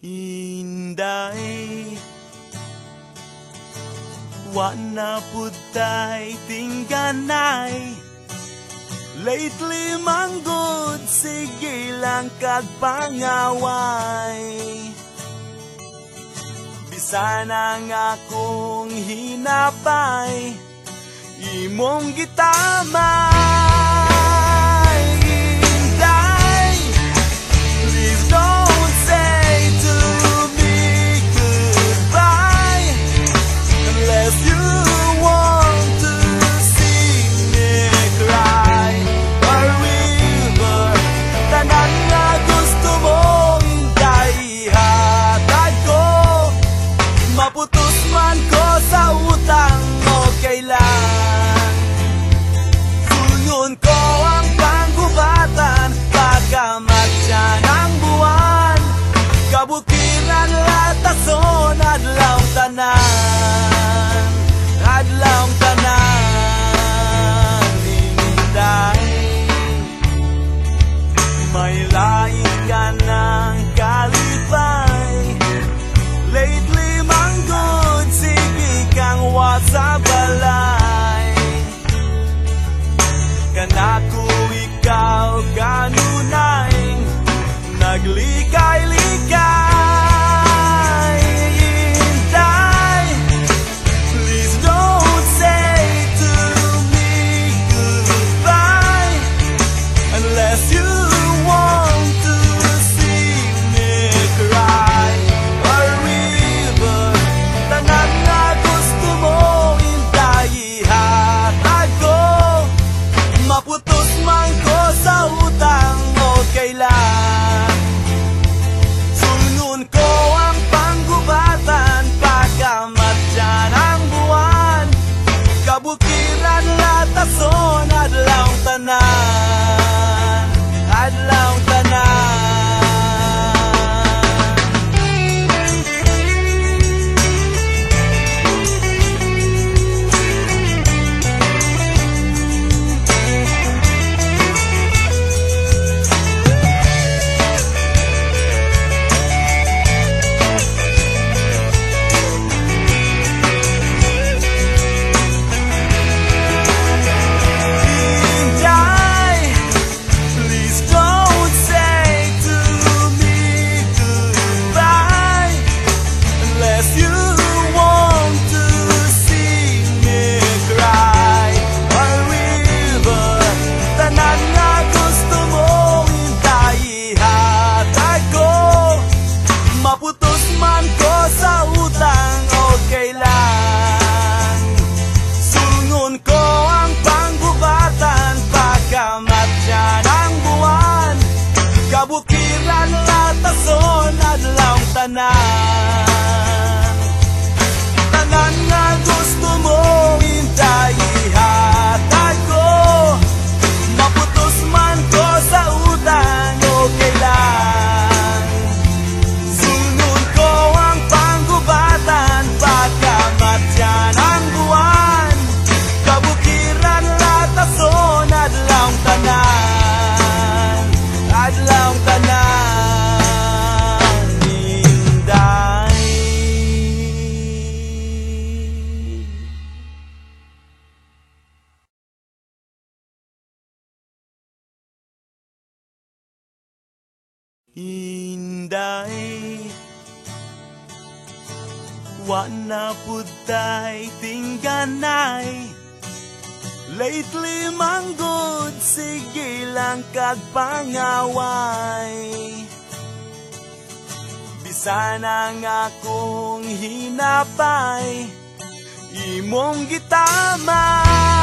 Inday Wana putay tingganay Lately manggod sige lang kagpangaway Bisana nga akong hinapay. Imong gitamay Inday Wana putay tingganay Lately manggod sige lang kagpangaway. Bisana nga akong hinapay. Imong gitamay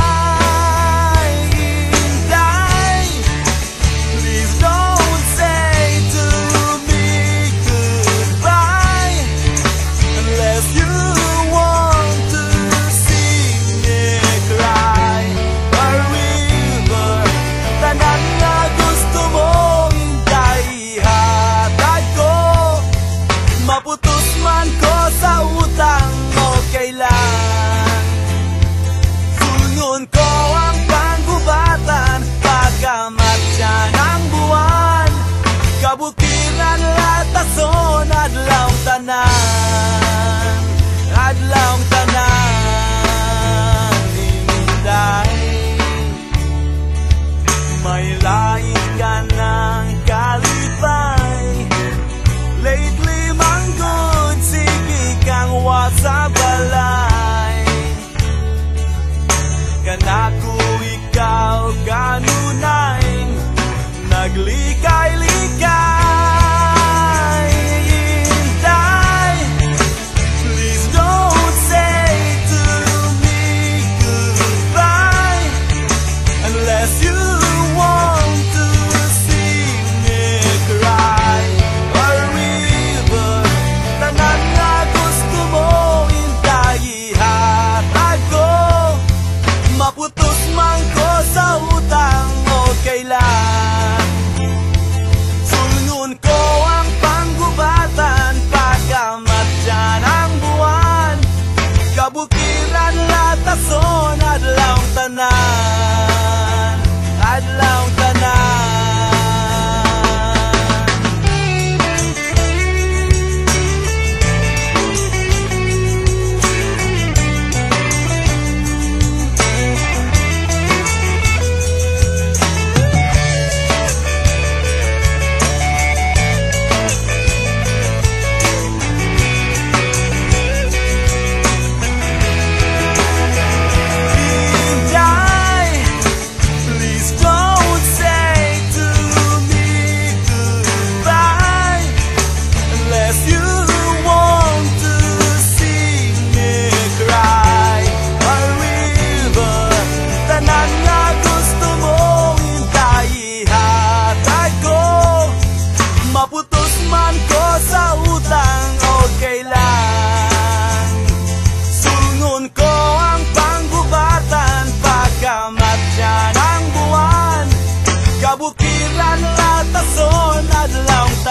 未来 I'd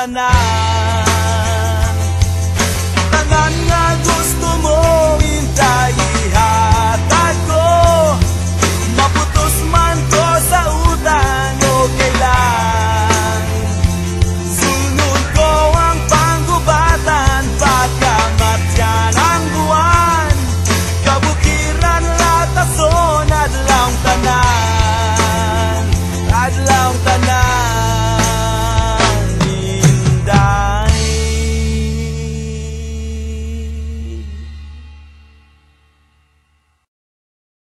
na